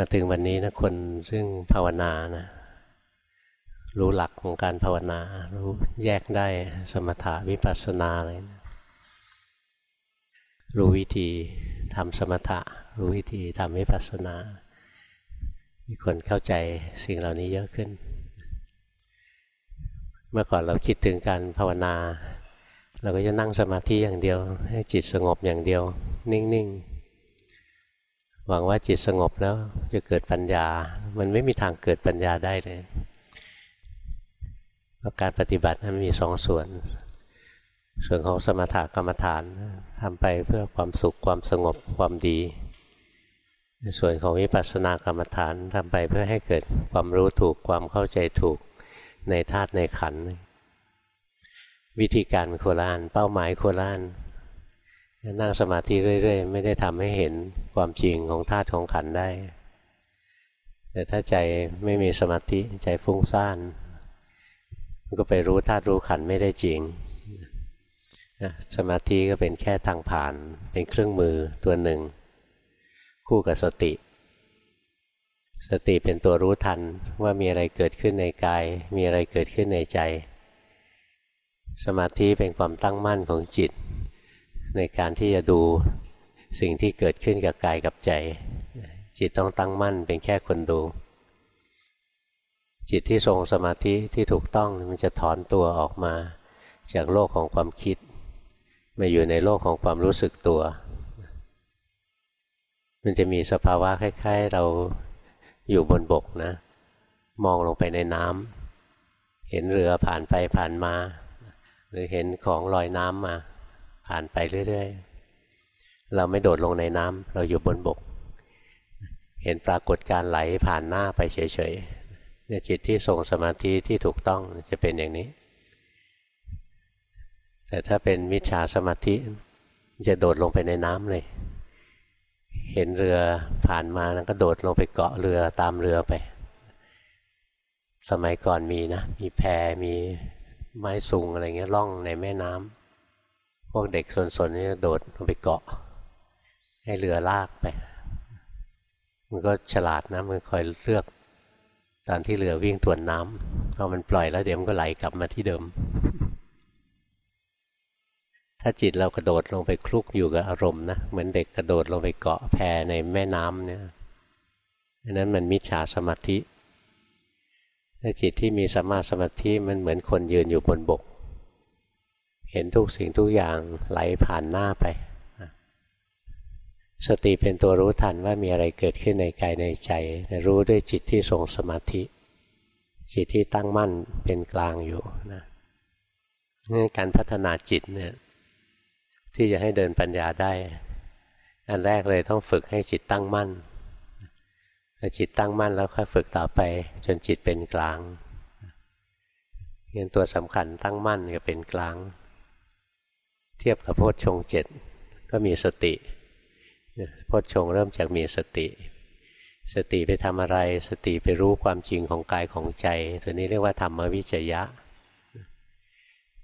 มาถึงวันนี้นะคนซึ่งภาวนานะรู้หลักของการภาวนา รู้แยกได้สมถะวิปัสสนาอะไรนะรู้วิธีทำสมถะ รู้วิธีทำวิปัสสนา มีคนเข้าใจสิ่งเหล่านี้เยอะขึ้น เมื่อก่อนเราคิดถึงการภาวนา เราก็จะนั่งสมาธิอย่างเดียว ให้จิตสงบอย่างเดียว นิ่งๆ หวังว่าจิตสงบแล้วจะเกิดปัญญา มันไม่มีทางเกิดปัญญาได้เลยการปฏิบัตินั้นมีสองส่วน ส่วนของสมถกรรมฐานทำไปเพื่อความสุขความสงบความดี ส่วนของวิปัสสนากรรมฐานทำไปเพื่อให้เกิดความรู้ถูกความเข้าใจถูกในธาตุในขันธ์วิธีการโคลานเป้าหมายโคลาน นั่งสมาธิเรื่อย ๆ ไม่ได้ทำให้เห็นความจริงของธาตุของขันได้ แต่ถ้าใจไม่มีสมาธิใจฟุ้งซ่านก็ไปรู้ธาตุรู้ขันไม่ได้จริงสมาธิก็เป็นแค่ทางผ่าน เป็นเครื่องมือตัวหนึ่ง คู่กับสติ สติเป็นตัวรู้ทันว่ามีอะไรเกิดขึ้นในกาย มีอะไรเกิดขึ้นในใจ สมาธิเป็นความตั้งมั่นของจิต ในการที่จะดูสิ่งที่เกิดขึ้นกับกายกับใจ จิตต้องตั้งมั่นเป็นแค่คนดู จิตที่ทรงสมาธิที่ถูกต้องมันจะถอนตัวออกมา จากโลกของความคิด มาอยู่ในโลกของความรู้สึกตัว มันจะมีสภาวะคล้าย ๆ เราอยู่บนบกนะ มองลงไปในน้ำเห็นเรือผ่านไปผ่านมา หรือเห็นของลอยน้ำมา ผ่านไปเรื่อยๆ เราไม่โดดลงในน้ำเราอยู่บนบก เห็นปรากฏการไหลผ่านหน้าไปเฉยๆเนี่ยจิตที่ทรงสมาธิที่ถูกต้องจะเป็นอย่างนี้ แต่ถ้าเป็นมิจฉาสมาธิจะโดดลงไปในน้ำเลย เห็นเรือผ่านมาแล้วก็โดดลงไปเกาะเรือตามเรือไป สมัยก่อนมีนะ มีแพมีไม้สูงอะไรเงี้ยล่องในแม่น้ำ วกเด็กสนๆนี่โดดลงไปเกาะ ให้เรือลากไป มันก็ฉลาดนะมันคอยเลือก ตอนที่เรือวิ่งทวนน้ำพอมันปล่อยแล้วเดี๋ยวมันก็ไหลกลับมาที่เดิม ถ้าจิตเรากระโดดลงไปคลุกอยู่กับอารมณ์นะเหมือนเด็กกระโดดลงไปเกาะแพในแม่น้ำเนี่ยอันนั้นมันมิจฉาสมาธิถ้าจิตที่มีสมาสมาธิมันเหมือนคนยืนอยู่บนบก เห็นทุกสิ่งทุกอย่างไหลผ่านหน้าไป สติเป็นตัวรู้ทันว่ามีอะไรเกิดขึ้นในกายในใจ รู้ด้วยจิตที่ทรงสมาธิ จิตที่ตั้งมั่นเป็นกลางอยู่นะนี่การพัฒนาจิตเนี่ยที่จะให้เดินปัญญาได้ อันแรกเลยต้องฝึกให้จิตตั้งมั่นพอจิตตั้งมั่นแล้วค่อยฝึกต่อไป จนจิตเป็นกลางเงินตัวสำคัญตั้งมั่นกับเป็นกลาง ทียบกับโพชฌงเจ็ดก็มีสติพชฌงเริ่มจากมีสติ สติไปทำอะไร สติไปรู้ความจริงของกายของใจ ตัวนี้เรียกว่าธรรมวิจยะ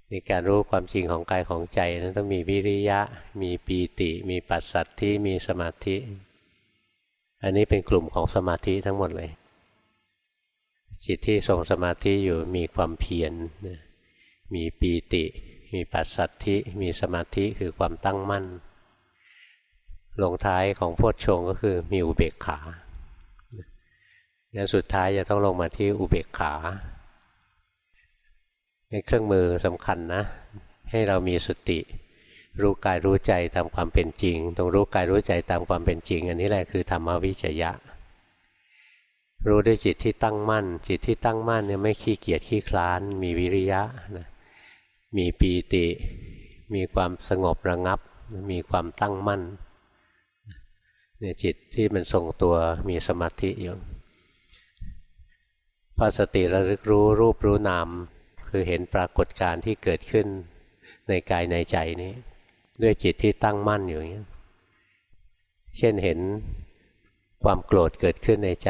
ในการรู้ความจริงของกายของใจนั้นต้องมีวิริยะ มีปีติ มีปัสสัตทธิมีสมาธิ อันนี้เป็นกลุ่มของสมาธิทั้งหมดเลย จิตที่ทรงสมาธิอยู่มีความเพียรมีปีติ มีปัสสัทธิ มีสมาธิคือความตั้งมั่น ลงท้ายของโพชฌงก็คือมีอุเบกขาอย่างสุดท้ายจะต้องลงมาที่อุเบกขาเครื่องมือสำคัญนะ ให้เรามีสติ รู้กายรู้ใจตามความเป็นจริง ตรงรู้กายรู้ใจตามความเป็นจริง อันนี้แหละคือธรรมวิจยะ รู้ด้วยจิตที่ตั้งมั่น จิตที่ตั้งมั่นเนี่ยไม่ขี้เกียจขี้คลาน มีวิริยะนะ มีปีติ มีความสงบระงับ มีความตั้งมั่นเนี่ยจิตที่มันทรงตัวมีสมาธิอยู่พอสติระลึกรู้รูปรู้นาม คือเห็นปรากฏการณ์ที่เกิดขึ้นในกายในใจนี้ ด้วยจิตที่ตั้งมั่นอยู่อย่างนี้เช่นเห็นความโกรธเกิดขึ้นในใจ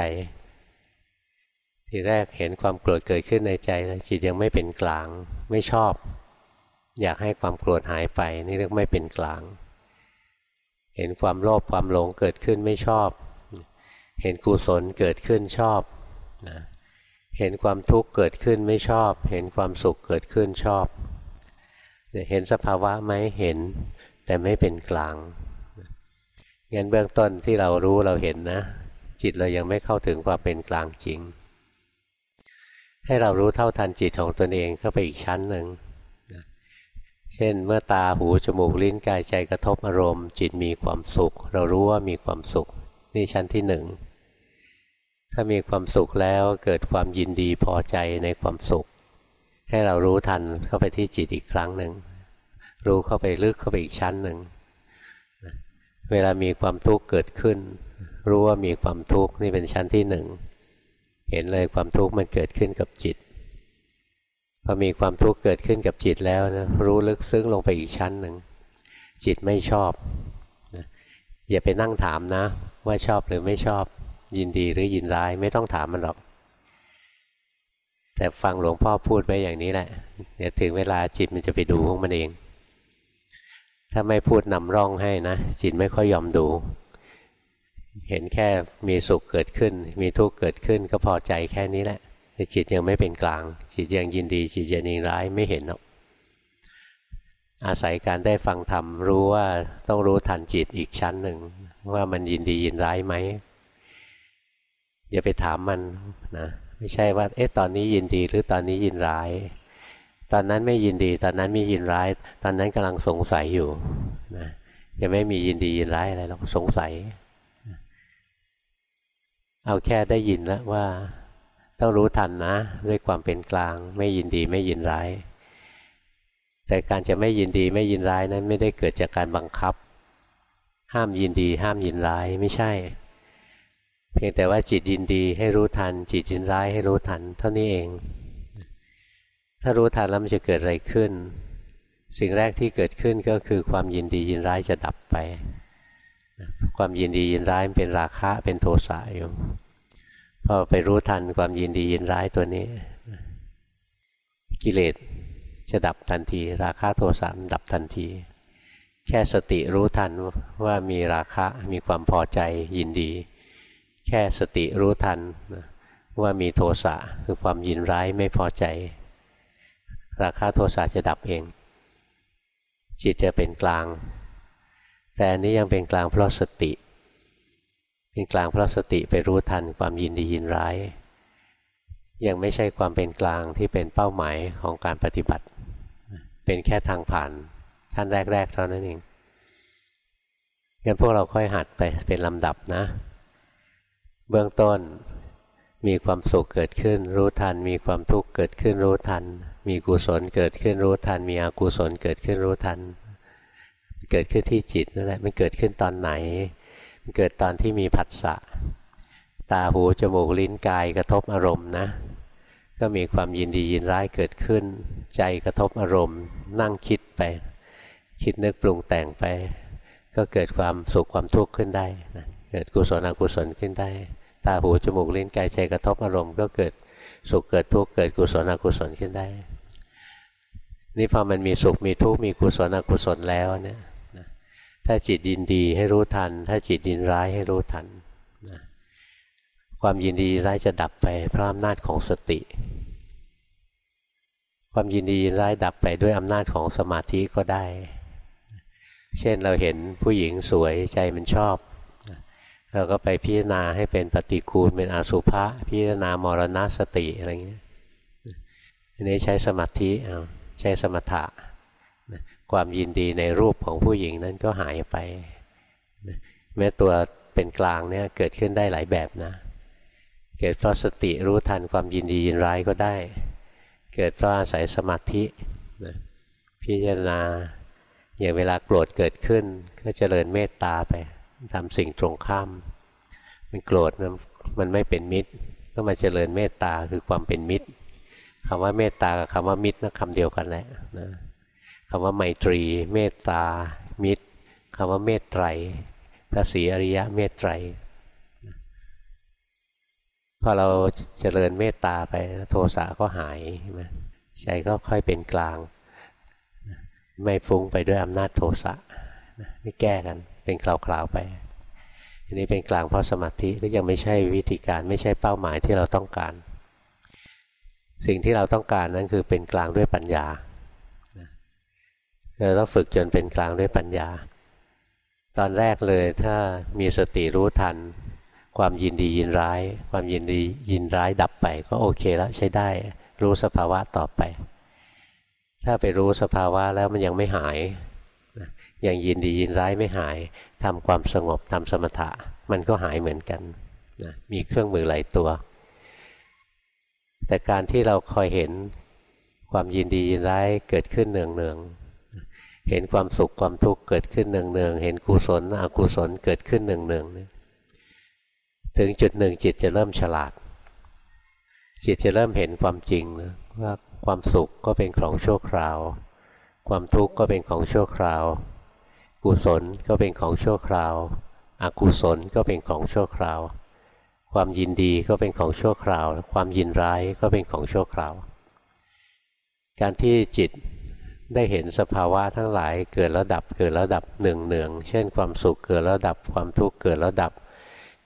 ทีแรกเห็นความโกรธเกิดขึ้นในใจแล้วจิตยังไม่เป็นกลางไม่ชอบ อยากให้ความโกรธหายไป นี่เรียกไม่เป็นกลาง เห็นความโลภความหลงเกิดขึ้นไม่ชอบ เห็นกุศลเกิดขึ้นชอบนะเห็นความทุกข์เกิดขึ้นไม่ชอบ เห็นความสุขเกิดขึ้นชอบเห็นสภาวะไหมเห็น แต่ไม่เป็นกลางงั้นเบื้องต้นที่เรารู้เราเห็นนะ จิตเรายังไม่เข้าถึงความเป็นกลางจริง ให้เรารู้เท่าทันจิตของตนเองเข้าไปอีกชั้นหนึ่ง เช่น เมื่อตาหูจมูกลิ้นกายใจกระทบอารมณ์ จิตมีความสุข เรารู้ว่ามีความสุข นี่ชั้นที่หนึ่งถ้ามีความสุขแล้วเกิดความยินดีพอใจในความสุข ให้เรารู้ทันเข้าไปที่จิตอีกครั้งหนึ่งรู้เข้าไปลึกเข้าไปอีกชั้นหนึ่งเวลามีความทุกข์เกิดขึ้น รู้ว่ามีความทุกข์นี่เป็นชั้นที่หนึ่งเห็นเลยความทุกข์มันเกิดขึ้นกับจิต พอมีความทุกข์เกิดขึ้นกับจิตแล้วนะรู้ลึกซึ้งลงไปอีกชั้นหนึ่งจิตไม่ชอบนะอย่าไปนั่งถามนะ ว่าชอบหรือไม่ชอบ ยินดีหรือยินร้ายไม่ต้องถามมันหรอก แต่ฟังหลวงพ่อพูดไว้อย่างนี้แหละเดี๋ยวถึงเวลาจิตมันจะไปดูของมันเอง ถ้าไม่พูดนำร่องให้นะ จิตไม่ค่อยยอมดู เห็นแค่มีสุขเกิดขึ้น มีทุกข์เกิดขึ้นก็พอใจแค่นี้แหละ แต่จิตยังไม่เป็นกลาง จิตยังยินดี จิตยังยินร้ายไม่เห็นหรอกอาศัยการได้ฟังธรรมรู้ว่าต้องรู้ทันจิตอีกชั้นหนึ่ง ว่ามันยินดียินร้ายไหมอย่าไปถามมันนะไม่ใช่ว่าเอ๊ะตอนนี้ยินดีหรือตอนนี้ยินร้าย ตอนนั้นไม่ยินดี ตอนนั้นไม่ยินร้าย ตอนนั้นกำลังสงสัยอยู่นะจะไม่มียินดียินร้ายอะไรหรอกสงสัย เอาแค่ได้ยินแล้วว่า ต้องรู้ทันนะ ด้วยความเป็นกลาง ไม่ยินดีไม่ยินร้าย แต่การจะไม่ยินดีไม่ยินร้ายนั้นไม่ได้เกิดจากการบังคับ ห้ามยินดี ห้ามยินร้ายไม่ใช่ เพียงแต่ว่าจิตยินดีให้รู้ทัน จิตยินร้ายให้รู้ทัน เท่านี้เอง ถ้ารู้ทันแล้วมันจะเกิดอะไรขึ้น สิ่งแรกที่เกิดขึ้นก็คือความยินดียินร้ายจะดับไป ความยินดียินร้ายเป็นราคะเป็นโทสะอยู่ พอไปรู้ทันความยินดียินร้ายตัวนี้ กิเลสจะดับทันที ราคะโทสะดับทันที แค่สติรู้ทันว่ามีราคะมีความพอใจยินดี แค่สติรู้ทันว่ามีโทสะคือความยินร้ายไม่พอใจ ราคะโทสะจะดับเอง จิตจะเป็นกลาง แต่อันนี้ยังเป็นกลางเพราะสติ เป็นกลางเพราะสติไปรู้ทันความยินดียินร้าย ยังไม่ใช่ความเป็นกลางที่เป็นเป้าหมายของการปฏิบัติ เป็นแค่ทางผ่านขั้นแรกๆเท่านั้นเองงั้นพวกเราค่อยหัดไปเป็นลำดับนะ เบื้องต้นมีความสุขเกิดขึ้นรู้ทัน มีความทุกข์เกิดขึ้นรู้ทัน มีกุศลเกิดขึ้นรู้ทัน มีอกุศลเกิดขึ้นรู้ทัน เกิดขึ้นที่จิตนั่นแหละมันเกิดขึ้นตอนไหน เกิดตอนที่มีผัสสะตาหูจมูกลิ้นกายกระทบอารมณ์นะ ก็มีความยินดียินร้ายเกิดขึ้น ใจกระทบอารมณ์ นั่งคิดไป คิดนึกปรุงแต่งไป ก็เกิดความสุขความทุกข์ขึ้นได้นะเกิดกุศลอกุศลขึ้นได้ ตาหูจมูกลิ้นกายใจกระทบอารมณ์ก็เกิดสุขเกิดทุกข์เกิดกุศลอกุศลขึ้นได้ นี่พอมันมีสุขมีทุกข์มีกุศลอกุศลแล้วเนี่ย ถ้าจิตยินดีให้รู้ทัน ถ้าจิตยินร้ายให้รู้ทันนะความยินดีร้ายจะดับไปเพราะอำนาจของสติ ความยินดีร้ายดับไปด้วยอำนาจของสมาธิก็ได้ เช่นเราเห็นผู้หญิงสวยใจมันชอบเราก็ไปพิจารณาให้เป็นปฏิคูลเป็นอสุภะพิจารณามรณสติอะไรเงี้ยอันนี้ใช้สมาธิเอาใช้สมถะ ความยินดีในรูปของผู้หญิงนั้นก็หายไป แม้ตัวเป็นกลางเนี่ยเกิดขึ้นได้หลายแบบนะ เกิดเพราะสติรู้ทันความยินดียินร้ายก็ได้ เกิดเพราะอาศัยสมาธิพิจารณาอย่างเวลาโกรธเกิดขึ้น ก็เจริญเมตตาไปทำสิ่งตรงข้าม มันโกรธมันไม่เป็นมิตร ก็มาเจริญเมตตาคือความเป็นมิตรคำว่าเมตตากับคำว่ามิตรนะคำเดียวกันแหละนะ คำว่าไมตรี เมตตา มิตรคำว่าเมตไตรพระศรีอริยะเมตไตรพอเราเจริญเมตตาไปโทสะก็หายใจก็ค่อยเป็นกลาง ไม่ฟุ้งไปด้วยอำนาจโทสะนี่แก้กันเป็นคราวๆไป อันนี้เป็นกลางเพราะสมาธิก็ยังไม่ใช่วิธีการไม่ใช่เป้าหมายที่เราต้องการ สิ่งที่เราต้องการนั้นคือเป็นกลางด้วยปัญญา เราต้องฝึกจนเป็นกลางด้วยปัญญา ตอนแรกเลยถ้ามีสติรู้ทัน ความยินดียินร้าย ความยินดียินร้ายดับไป ก็โอเคแล้วใช้ได้ รู้สภาวะต่อไป ถ้าไปรู้สภาวะแล้วมันยังไม่หายยังยินดียินร้ายไม่หายทำความสงบทำสมถะ มันก็หายเหมือนกันนะมีเครื่องมือหลายตัว แต่การที่เราคอยเห็นความยินดียินร้ายเกิดขึ้นเนืองเนือง เห็นความสุขความทุกข์เกิดขึ้นเนืองเนืองเห็นกุศลอกุศลเกิดขึ้นเนืองเนืองถึงจุดหนึ่งจิตจะเริ่มฉลาด จิตจะเริ่มเห็นความจริงนะว่าความสุขก็เป็นของชั่วคราว ความทุกข์ก็เป็นของชั่วคราว กุศลก็เป็นของชั่วคราว อกุศลก็เป็นของชั่วคราว ความยินดีก็เป็นของชั่วคราว ความยินร้ายก็เป็นของชั่วคราว การที่จิต ได้เห็นสภาวะทั้งหลายเกิดแล้วดับเกิดแล้วดับหนึ่งเนือง เช่นความสุขเกิดแล้วดับความทุกข์เกิดแล้วดับ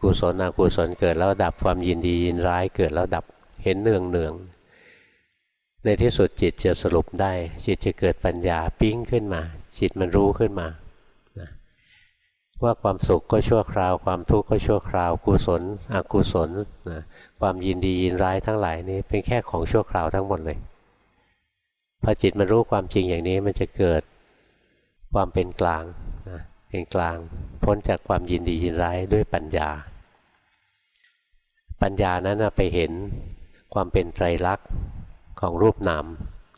กุศลอกุศลเกิดแล้วดับความยินดียินร้ายเกิดแล้วดับเห็นเนืองเนืองในที่สุดจิตจะสรุปได้ จิตจะเกิดปัญญาปิ้งขึ้นมา จิตมันรู้ขึ้นมาว่าความสุขก็ชั่วคราว ความทุกข์ก็ชั่วคราวกุศลอกุศลนะความยินดียินร้ายทั้งหลายนี้เป็นแค่ของชั่วคราวทั้งหมดเลย พอจิตมันรู้ความจริงอย่างนี้มันจะเกิดความเป็นกลางนะเป็นกลาง พ้นจากความยินดียินร้ายด้วยปัญญา ปัญญานั้นไปเห็นความเป็นไตรลักษณ์ของรูปนาม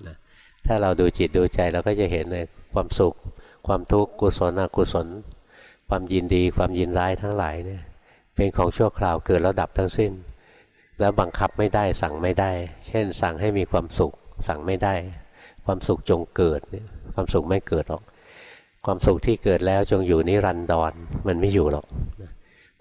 นะถ้าเราดูจิตดูใจเราก็จะเห็นเลยความสุข ความทุกข์กุศลอกุศล ความยินดีความยินร้ายทั้งหลายเนี่ยเป็นของชั่วคราวเกิดแล้วดับทั้งสิ้น แล้วบังคับไม่ได้สั่งไม่ได้ เช่น สั่งให้มีความสุขสั่งไม่ได้ ความสุขจงเกิดนี่ความสุขไม่เกิดหรอก ความสุขที่เกิดแล้วจงอยู่นิรันดรมันไม่อยู่หรอก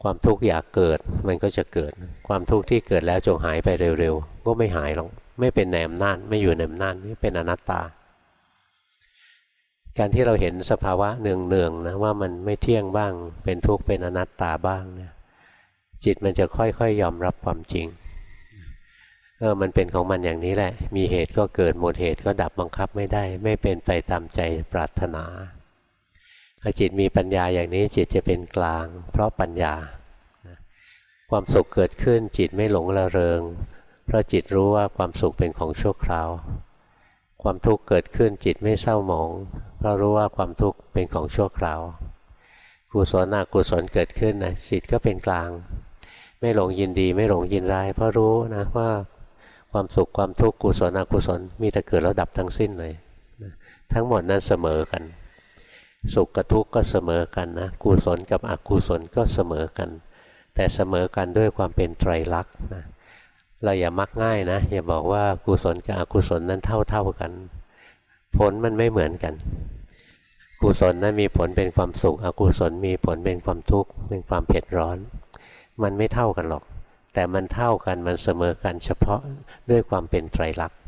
ความทุกข์อยากเกิดมันก็จะเกิด ความทุกข์ที่เกิดแล้วจงหายไปเร็วๆก็ไม่หายหรอกไม่เป็นแนมน่านไม่อยู่ในอำนาจนี่เป็นอนัตตา การที่เราเห็นสภาวะเนืองๆนะว่ามันไม่เที่ยงบ้าง เป็นทุกข์เป็นอนัตตาบ้างเนี่ยจิตมันจะค่อยๆยอมรับความจริง เออมันเป็นของมันอย่างนี้แหละ มีเหตุก็เกิดหมดเหตุก็ดับบังคับไม่ได้ ไม่เป็นไปตามใจปรารถนาพอจิตมีปัญญาอย่างนี้จิตจะเป็นกลาง เพราะปัญญา ความสุขเกิดขึ้นจิตไม่หลงระเริง เพราะจิตรู้ว่าความสุขเป็นของชั่วคราว ความทุกข์เกิดขึ้นจิตไม่เศร้าหมอง เพราะรู้ว่าความทุกข์เป็นของชั่วคราวกุศลอกุศลเกิดขึ้นนะจิตก็เป็นกลาง ไม่หลงยินดีไม่หลงยินร้ายเพราะรู้นะว่า ความสุขความทุกข์กุศลอกุศลมีแต่เกิดแล้วดับทั้งสิ้นเลยทั้งหมดนั้นเสมอกัน สุขกับทุกข์ก็เสมอกันนะกุศลกับอกุศลก็เสมอกัน แต่เสมอกันด้วยความเป็นไตรลักษณ์นะเราอย่ามักง่ายนะอย่าบอกว่ากุศลกับอกุศลนั้นเท่าเท่ากัน ผลมันไม่เหมือนกัน กุศลนั้นมีผลเป็นความสุข อกุศลมีผลเป็นความทุกข์เป็นความเผ็ดร้อน มันไม่เท่ากันหรอก แต่มันเท่ากันมันเสมอกันเฉพาะด้วยความเป็นไตรลักษณ์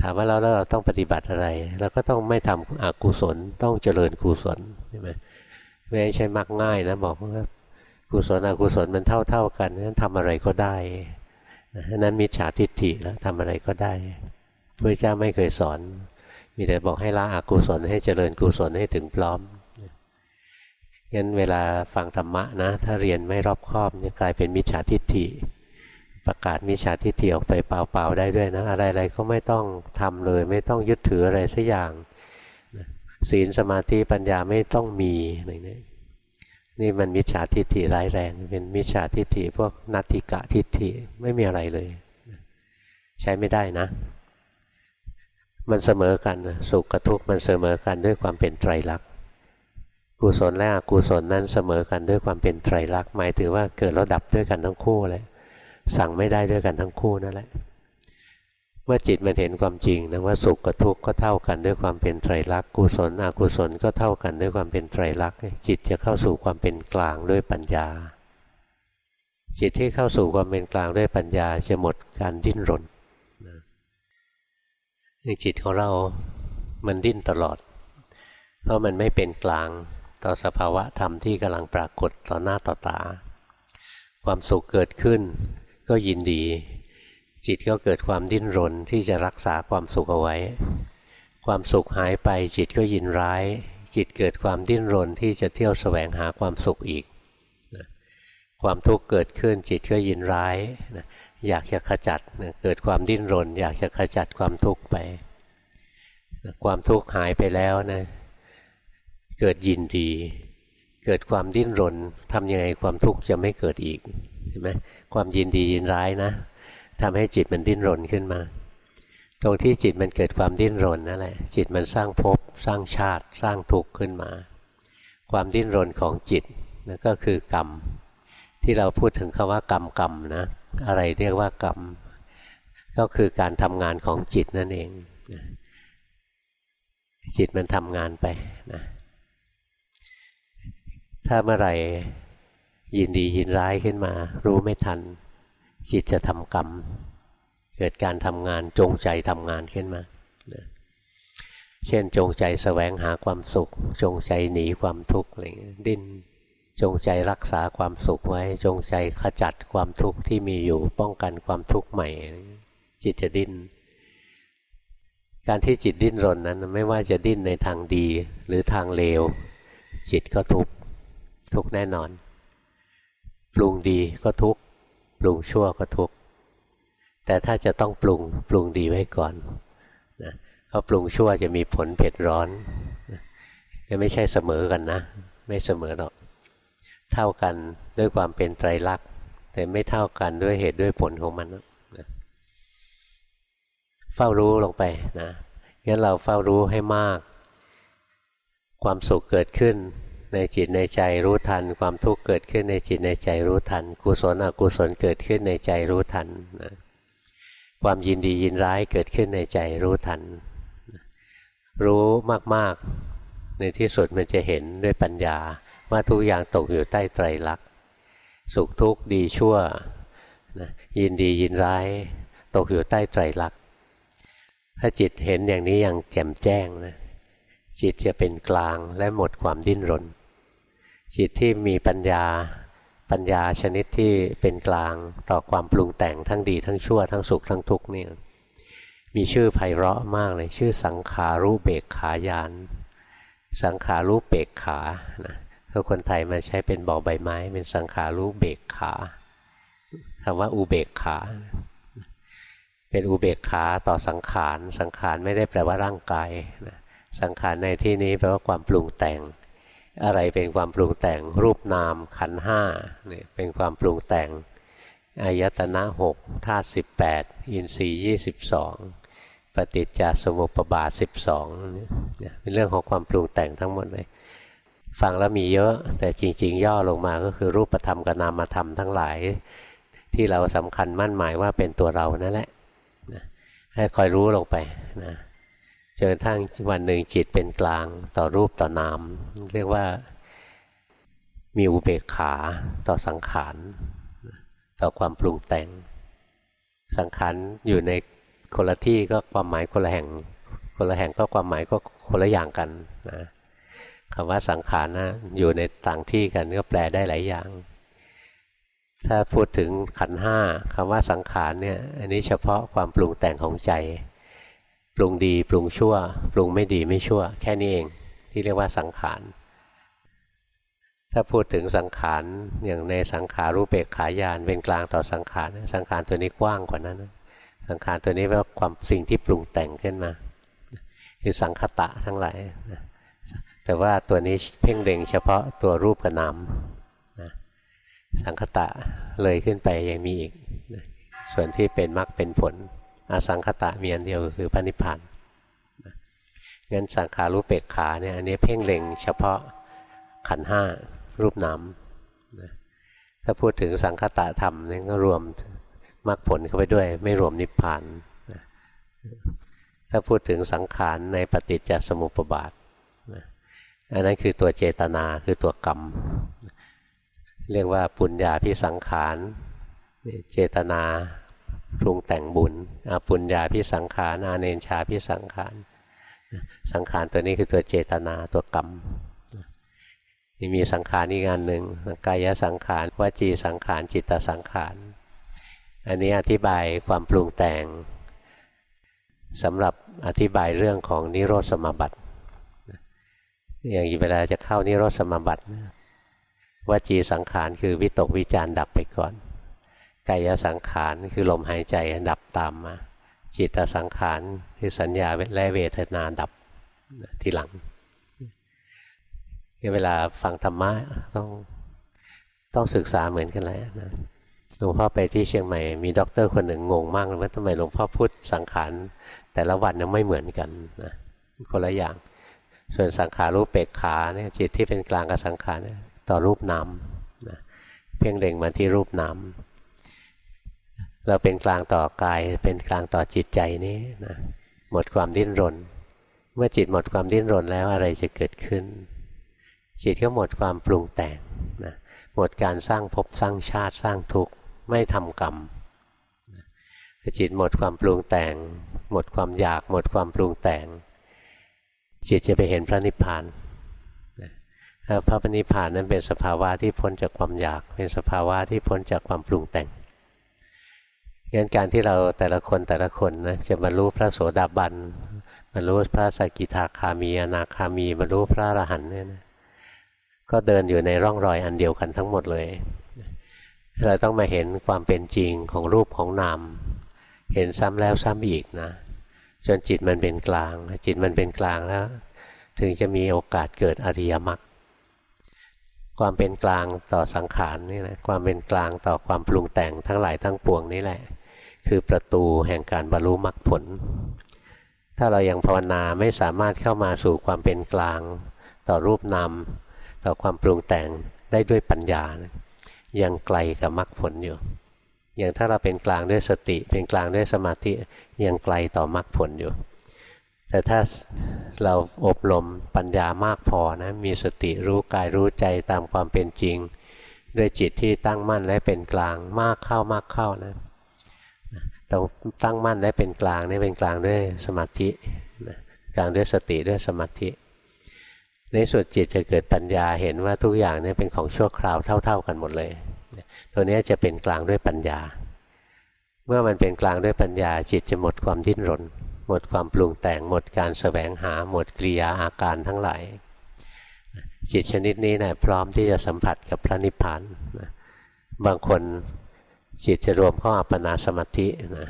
ถามว่าเราเราต้องปฏิบัติอะไรเราก็ต้องไม่ทำอกุศล ต้องเจริญกุศลใช่ไหมไม่ใช่มักง่ายนะบอกว่ากุศลอกุศลมันเท่าเท่ากันนั้นทำอะไรก็ได้นั้นมิจฉาทิฏฐิแล้วทำอะไรก็ได้พระเจ้าไม่เคยสอน มีแต่บอกให้ละอกุศลให้เจริญกุศลให้ถึงพร้อม งั้นเวลาฟังธรรมะนะ ถ้าเรียนไม่รอบคอบจะกลายเป็นมิจฉาทิฏฐิ ประกาศมิจฉาทิฏฐิออกไปเปล่าๆได้ด้วยนะ อะไรๆก็ไม่ต้องทำเลย ไม่ต้องยึดถืออะไรสักอย่างศีลสมาธิปัญญาไม่ต้องมีอะไรนี่นี่มันมิจฉาทิฏฐิร้ายแรง เป็นมิจฉาทิฏฐิพวกนัตติกะทิฏฐิไม่มีอะไรเลย ใช้ไม่ได้นะ มันเสมอกันสุขกับทุกข์มันเสมอกันด้วยความเป็นไตรลักษณ์ กุศลและอกุศลนั้นเสมอกันด้วยความเป็นไตรลักษณ์หมายถึงว่าเกิดแล้วดับด้วยกันทั้งคู่เลยสั่งไม่ได้ด้วยกันทั้งคู่นั่นแหละเมื่อจิตมันเห็นความจริงนะว่าสุขกับทุกข์ก็เท่ากันด้วยความเป็นไตรลักษณ์กุศลอกุศลก็เท่ากันด้วยความเป็นไตรลักษณ์จิตจะเข้าสู่ความเป็นกลางด้วยปัญญา จิตที่เข้าสู่ความเป็นกลางด้วยปัญญาจะหมดการดิ้นรนจิตของเรา มันดิ้นตลอด เพราะมันไม่เป็นกลาง ต่อสภาวะธรรมที่กำลังปรากฏต่อหน้าต่อตา ความสุขเกิดขึ้นก็ยินดี จิตก็เกิดความดิ้นรนที่จะรักษาความสุขเอาไว้ ความสุขหายไปจิตก็ยินร้าย จิตเกิดความดิ้นรนที่จะเที่ยวแสวงหาความสุขอีก ความทุกข์เกิดขึ้นจิตก็ยินร้ายอยากจะขจัดเกิดความดิ้นรน อยากจะขจัดความทุกข์ไป ความทุกข์หายไปแล้วนะ เกิดยินดี เกิดความดิ้นรนทำยังไงความทุกข์จะไม่เกิดอีกเห็นไหมความยินดียินร้ายนะทำให้จิตมันดิ้นรนขึ้นมา ตรงที่จิตมันเกิดความดิ้นรนนั่นแหละจิตมันสร้างภพสร้างชาติ สร้างทุกข์ขึ้นมา ความดิ้นรนของจิตนั่นก็คือกรรม ที่เราพูดถึงคาว่ากรรมกรรมนะอะไรเรียกว่ากรรม ก็คือการทำงานของจิตนั่นเองจิตมันทำงานไปนะ ถ้าเมื่อไหร่ยินดียินร้ายขึ้นมา รู้ไม่ทัน จิตจะทำกรรม เกิดการทำงานจงใจทำงานขึ้นมา เช่นจงใจสแสวงหาความสุข จงใจหนีความทุกข์อะไรดิ้นจงใจรักษาความสุขไว้ จงใจขจัดความทุกข์ที่มีอยู่ป้องกันความทุกข์ใหม่ จิตจะดิ้น การที่จิตดิ้นรนนั้น ไม่ว่าจะดิ้นในทางดีหรือทางเลว จิตก็ทุกข์ ทุกแน่นอน ปรุงดีก็ทุกปรุงชั่วก็ทุกแต่ถ้าจะต้องปรุงปรุงดีไว้ก่อนนะเพราะปรุงชั่วจะมีผลเผ็ดร้อนจะไม่ใช่เสมอกันนะ ไม่เสมอหรอก เท่ากันด้วยความเป็นไตรลักษณ์แต่ไม่เท่ากันด้วยเหตุด้วยผลของมันนะเฝ้ารู้ลงไปนะงั้นเราเฝ้ารู้ให้มาก ความสุขเกิดขึ้น ในจิตในใจรู้ทัน ความทุกข์เกิดขึ้นในจิตในใจรู้ทัน กุศลอกุศลเกิดขึ้นในใจรู้ทันนะความยินดียินร้ายเกิดขึ้นในใจรู้ทัน รู้มากๆ ในที่สุดมันจะเห็นด้วยปัญญาว่าทุกอย่างตกอยู่ใต้ไตรลักษณ์สุขทุกข์ดีชั่วนะยินดียินร้าย ตกอยู่ใต้ไตรลักษณ์ถ้าจิตเห็นอย่างนี้อย่างแจ่มแจ้งนะจิตจะเป็นกลางและหมดความดิ้นรน จิตที่มีปัญญา ปัญญาชนิดที่เป็นกลางต่อความปรุงแต่งทั้งดีทั้งชั่วทั้งสุขทั้งทุกข์นี่มีชื่อไพเราะมากเลยชื่อสังขารู้เบกขายาน สังขารู้เบกขานะก็คนไทยมาใช้เป็นบอใบไม้ เป็นสังขารู้เบกขาคำว่าอุเบกขา เป็นอุเบกขาต่อสังขาร สังขารไม่ได้แปลว่าร่างกายนะสังขารในที่นี้แปลว่าความปรุงแต่ง อะไรเป็นความปรุงแต่งรูปนามขันห้าเนี่ยเป็นความปรุงแต่งอายตนะหกธาตุสิบแปดอินทรีย์ยี่สิบสองปฏิจจสมุปบาทสิบสองเนี่ยเป็นเรื่องของความปรุงแต่งทั้งหมดเลยฟังแล้วมีเยอะแต่จริง ๆ ย่อลงมาก็คือรูปธรรมกับนามธรรมทั้งหลาย ที่เราสำคัญมั่นหมายว่าเป็นตัวเรานั่นแหละให้คอยรู้ลงไปนะ จนกระทั่งวันหนึ่งจิตเป็นกลางต่อรูปต่อนาม เรียกว่ามีอุเบกขาต่อสังขารต่อความปรุงแต่ง สังขารอยู่ในคนละที่ก็ความหมายคนละแห่ง คนละแห่งก็ความหมายก็คนละอย่างกันนะคำว่าสังขารนะอยู่ในต่างที่กันก็แปลได้หลายอย่าง ถ้าพูดถึงขันห้าคำว่าสังขารเนี่ยอันนี้เฉพาะความปรุงแต่งของใจ ปรุงดีปรุงชั่ว ปรุงไม่ดีไม่ชั่ว แค่นี้เองที่เรียกว่าสังขาร ถ้าพูดถึงสังขารอย่างในสังขารูปเปกขายานเป็นกลางต่อสังขาร สังขารตัวนี้กว้างกว่านั้น สังขารตัวนี้แปลว่าความสิ่งที่ปรุงแต่งขึ้นมา คือสังคตะทั้งหลายแต่ว่าตัวนี้เพ่งเด่งเฉพาะตัวรูปกับนามสังคตะเลยขึ้นไปยังมีอีกส่วนที่เป็นมรรคเป็นผล อสังคตะมีอันเดียวคือพระนิพพานงั้นสังขารู้เปกขาเนี่ยอันนี้เพ่งเล็งเฉพาะขันห้ารูปนามถ้าพูดถึงสังคตะธรรมนี่ก็รวมมรรคผลเข้าไปด้วย ไม่รวมนิพพานถ้าพูดถึงสังขารในปฏิจจสมุปบาทอันนั้นคือตัวเจตนาคือตัวกรรม เรียกว่าปุญญาพิสังขารเจตนา ปรุงแต่งบุญอปุญญาพิสังขารอาเนชาพิสังขารสังขารตัวนี้คือตัวเจตนาตัวกรรมมีสังขารอีกงานหนึ่งกายสังขารวจีสังขารจิตสังขารอันนี้อธิบายความปรุงแต่งสำหรับอธิบายเรื่องของนิโรธสมบัติอย่างเวลาจะเข้านิโรธสมบัติวจีสังขารคือวิตกวิจารดับไปก่อน กายสังขารคือลมหายใจดับตามมา จิตสังขารคือสัญญาและเวทนาดับทีหลัง เวลาฟังธรรมะต้องต้องศึกษาเหมือนกันเลยนะหลวงพ่อไปที่เชียงใหม่มีด็อกเตอร์คนหนึ่งงงมากเลยว่าทำไมหลวงพ่อพูดสังขารแต่ละวันนั้นไม่เหมือนกันนะคนละอย่าง ส่วนสังขารูปเปกขาเนี่ยจิตที่เป็นกลางกับสังขารต่อรูปนามนะเพ่งเล็งมาที่รูปนาม เราเป็นกลางต่อกาย เป็นกลางต่อจิตใจนี้นะหมดความดิ้นรน เมื่อจิตหมดความดิ้นรนแล้วอะไรจะเกิดขึ้น จิตก็หมดความปรุงแต่งนะหมดการสร้างภพสร้างชาติสร้างทุกข์ไม่ทำกรรมจิตหมดความปรุงแต่ง หมดความอยาก หมดความปรุงแต่ง จิตจะไปเห็นพระนิพพานพระนิพพานนั้นเป็นสภาวะที่พ้นจากความอยาก เป็นสภาวะที่พ้นจากความปรุงแต่ง งั้นการที่เราแต่ละคนแต่ละคนนะจะบรรลุพระโสดาบันบรรลุพระสกิทาคามีอนาคามีบรรลุพระอรหันต์เนี่ยนะก็เดินอยู่ในร่องรอยอันเดียวกันทั้งหมดเลย เราต้องมาเห็นความเป็นจริงของรูปของนามเห็นซ้ำแล้วซ้ำอีกนะ จนจิตมันเป็นกลาง จิตมันเป็นกลางแล้ว ถึงจะมีโอกาสเกิดอริยมรรคความเป็นกลางต่อสังขารนี่นะความเป็นกลางต่อความปรุงแต่งทั้งหลายทั้งปวงนี่แหละ คือประตูแห่งการบรรลุมรรคผล ถ้าเรายัางภาวนาไม่สามารถเข้ามาสู่ความเป็นกลาง ต่อรูปนามต่อความปรุงแต่งได้ด้วยปัญญา ยังไกลกับมรรคผลอยู่ อย่างถ้าเราเป็นกลางด้วยสติ เป็นกลางด้วยสมาธิยังไกลต่อมรรคผลอยู่ แต่ถ้าเราอบรมปัญญามากพอนะมีสติรู้กายรู้ใจตามความเป็นจริง ด้วยจิตที่ตั้งมั่นและเป็นกลางมากเข้ามากเข้านะ ต้องตั้งมั่นและเป็นกลางนี่เป็นกลางด้วยสมาธิกลางด้วยสติด้วยสมาธิ ในสุดจิตจะเกิดปัญญาเห็นว่าทุกอย่างนี่เป็นของชั่วคราวเท่า ๆกันหมดเลย ตัวนี้จะเป็นกลางด้วยปัญญา เมื่อมันเป็นกลางด้วยปัญญา จิตจะหมดความดิ้นรน หมดความปรุงแต่งหมดการสแสวงหาหมดกิริยาอาการทั้งหลายจิตชนิดนี้นะพร้อมที่จะสัมผัสกับพระนิพพานบางคน จิตจะรวมเข้าอัปปนาสมาธินะ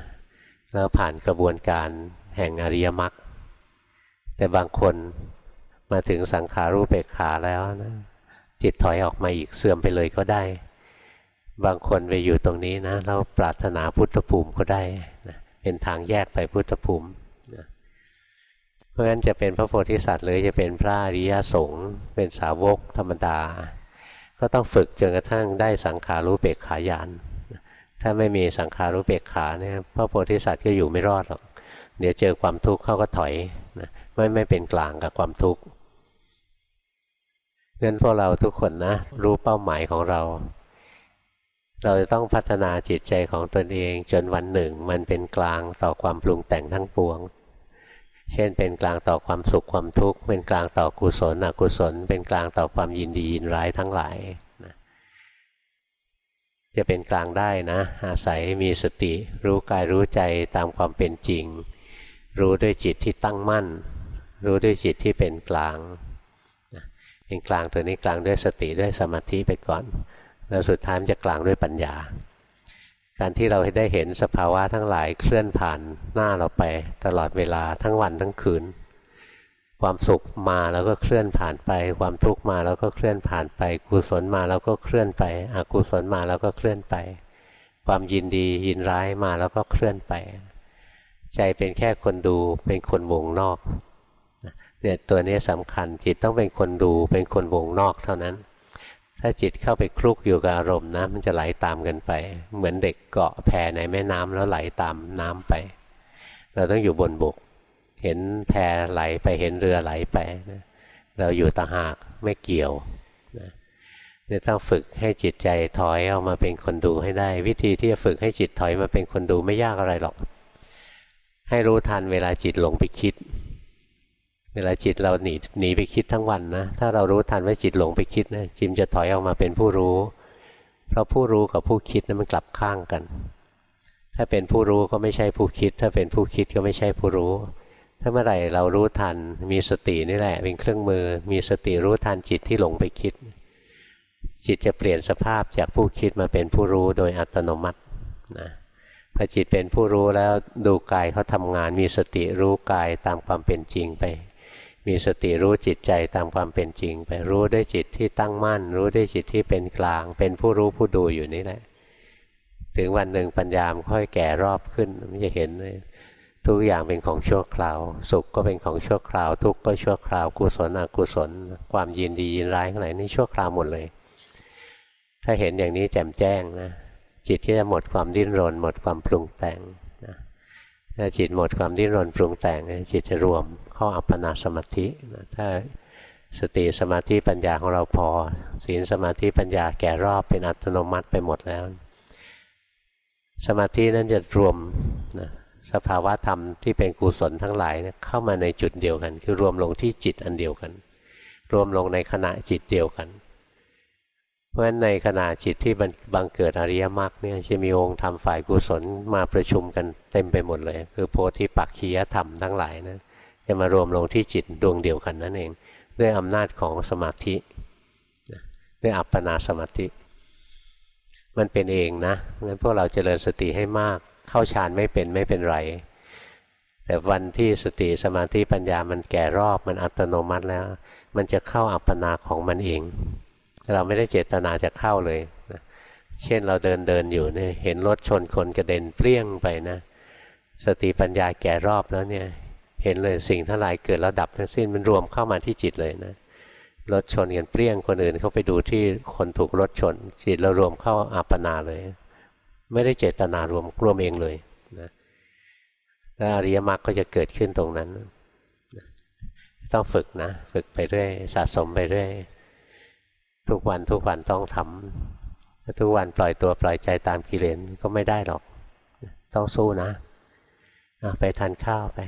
แล้วผ่านกระบวนการแห่งอริยมรรคแต่บางคนมาถึงสังขารูปเปกขาแล้วนะจิตถอยออกมาอีกเสื่อมไปเลยก็ได้ บางคนไปอยู่ตรงนี้นะแล้วปรารถนาพุทธภูมิก็ได้นะเป็นทางแยกไปพุทธภูมินะเพราะฉะนั้นจะเป็นพระโพธิสัตว์หรือจะเป็นพระอริยสงฆ์เป็นสาวกธรรมดา ก็ต้องฝึกจนกระทั่งได้สังขารูปเปกขายาน ถ้าไม่มีสังขารุเบกขาเนี่ยพระโพธิสัตว์ก็อยู่ไม่รอดหรอก เดี๋ยวเจอความทุกข์เขาก็ถอยนะไม่ไม่เป็นกลางกับความทุกข์งั้นพวกเราทุกคนนะ รู้เป้าหมายของเรา เราจะต้องพัฒนาจิตใจของตนเอง จนวันหนึ่ง มันเป็นกลางต่อความปรุงแต่งทั้งปวง เช่นเป็นกลางต่อความสุขความทุกข์เป็นกลางต่อกุศลอกุศล เป็นกลางต่อความยินดียินร้ายทั้งหลาย จะเป็นกลางได้นะ อาศัยมีสติ รู้กายรู้ใจตามความเป็นจริง รู้ด้วยจิตที่ตั้งมั่น รู้ด้วยจิตที่เป็นกลาง เป็นกลางตัวนี้กลางด้วยสติด้วยสมาธิไปก่อน แล้วสุดท้ายมันจะกลางด้วยปัญญา การที่เราได้เห็นสภาวะทั้งหลายเคลื่อนผ่านหน้าเราไปตลอดเวลาทั้งวันทั้งคืน ความสุขมาแล้วก็เคลื่อนผ่านไป ความทุกข์มาแล้วก็เคลื่อนผ่านไปกุศลมาแล้วก็เคลื่อนไปอกุศลมาแล้วก็เคลื่อนไป ความยินดียินร้ายมาแล้วก็เคลื่อนไป ใจเป็นแค่คนดูเป็นคนวงนอกเนี่ยตัวนี้สำคัญจิตต้องเป็นคนดูเป็นคนวงนอกเท่านั้น ถ้าจิตเข้าไปคลุกอยู่กับอารมณ์นะมันจะไหลาตามกันไป เหมือนเด็กเกาะแพในแม่น้ำแล้วไหลาตามน้ำไป เราต้องอยู่บนบก เห็นแพไหลไปเห็นเรือไหลไปนะเราอยู่ต่างหากไม่เกี่ยวนะนี่ต้องฝึกให้จิตใจถอยออกมาเป็นคนดูให้ได้ วิธีที่จะฝึกให้จิตถอยมาเป็นคนดูไม่ยากอะไรหรอก ให้รู้ทันเวลาจิตหลงไปคิด เวลาจิตเราหนีหนีไปคิดทั้งวันนะถ้าเรารู้ทันว่าจิตหลงไปคิดนะจิมจะถอยออกมาเป็นผู้รู้ เพราะผู้รู้กับผู้คิดนะั้นมันกลับข้างกัน ถ้าเป็นผู้รู้ก็ไม่ใช่ผู้คิด ถ้าเป็นผู้คิดก็ไม่ใช่ผู้รู้ ถ้าเมื่อไหร่เรารู้ทัน มีสตินี่แหละ เป็นเครื่องมือ มีสติรู้ทันจิตที่หลงไปคิด จิตจะเปลี่ยนสภาพจากผู้คิดมาเป็นผู้รู้โดยอัตโนมัตินะพอจิตเป็นผู้รู้แล้วดูกายเขาทำงาน มีสติรู้กายตามความเป็นจริงไป มีสติรู้จิตใจตามความเป็นจริง ไปรู้ด้วยจิตที่ตั้งมั่น รู้ด้วยจิตที่เป็นกลาง เป็นผู้รู้ผู้ดูอยู่นี่แหละ ถึงวันหนึ่งปัญญามค่อยแก่รอบขึ้นมันจะเห็นเลย ทุกอย่างเป็นของชั่วคราว สุขก็เป็นของชั่วคราว ทุกข์ก็ชั่วคราวกุศลอกุศล ความยินดียินร้ายข้างไหนนี่ชั่วคราวหมดเลย ถ้าเห็นอย่างนี้แจ่มแจ้งนะจิตที่จะหมดความดิ้นรน หมดความปรุงแต่งนะถ้าจิตหมดความดิ้นรนปรุงแต่งจิตจะรวมเข้าอัปปนาสมาธินะถ้าสติสมาธิปัญญาของเราพอ ศีลสมาธิปัญญาแก่รอบเป็นอัตโนมัติไปหมดแล้ว สมาธินั้นจะรวมนะ สภาวะธรรมที่เป็นกุศลทั้งหลายเข้ามาในจุดเดียวกัน คือรวมลงที่จิตอันเดียวกัน รวมลงในขณะจิตเดียวกัน เพราะฉะนั้นในขณะจิตที่บังเกิดอริยมรรคเนี่ยจะมีองค์ธรรมฝ่ายกุศลมาประชุมกันเต็มไปหมดเลย คือโพธิปักขียธรรมทั้งหลายนะจะมารวมลงที่จิตดวงเดียวกันนั่นเอง ด้วยอำนาจของสมาธิด้วยอัปปนาสมาธิ มันเป็นเองนะงั้นพวกเราเจริญสติให้มาก เข้าฌานไม่เป็นไม่เป็นไร แต่วันที่สติสมาธิปัญญามันแก่รอบมันอัตโนมัติแล้ว มันจะเข้าอัปปนาของมันเอง เราไม่ได้เจตนาจะเข้าเลยนะเช่นเราเดินเดินอยู่เนี่ยเห็นรถชนคนกระเด็นเปรี้ยงไปนะ สติปัญญาแก่รอบแล้วเนี่ยเห็นเลยสิ่งทั้งหลายเกิดแล้วดับทั้งสิ้นมันรวมเข้ามาที่จิตเลยนะรถชนกันเปรี้ยงคนอื่นเขาไปดูที่คนถูกรถชน จิตเรารวมเข้าอาปนาเลย ไม่ได้เจตนารวมรวมเองเลยนะแล้วอริยมรรคก็จะเกิดขึ้นตรงนั้น ต้องฝึกนะ ฝึกไปเรื่อยสะสมไปเรื่อยทุกวันทุกวันต้องทำถ้าทุกวันปล่อยตัวปล่อยใจตามกิเลสก็ไม่ได้หรอก ต้องสู้นะไปทานข้าวไป